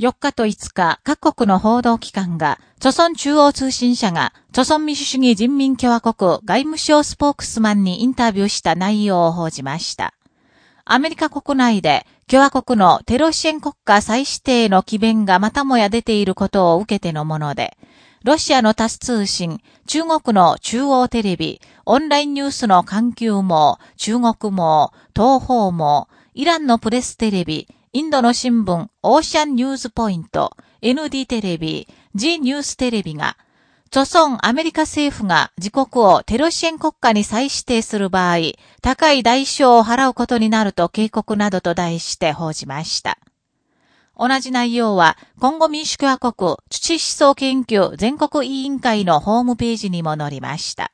4日と5日、各国の報道機関が、著村中央通信社が、著村民主主義人民共和国外務省スポークスマンにインタビューした内容を報じました。アメリカ国内で、共和国のテロ支援国家再指定の機弁がまたもや出ていることを受けてのもので、ロシアのタス通信、中国の中央テレビ、オンラインニュースの環球網、中国網、東方網、イランのプレステレビ、インドの新聞、オーシャンニュースポイント、ND テレビ、G ニューステレビが、著村アメリカ政府が自国をテロ支援国家に再指定する場合、高い代償を払うことになると警告などと題して報じました。同じ内容は、今後民主共和国土思想研究全国委員会のホームページにも載りました。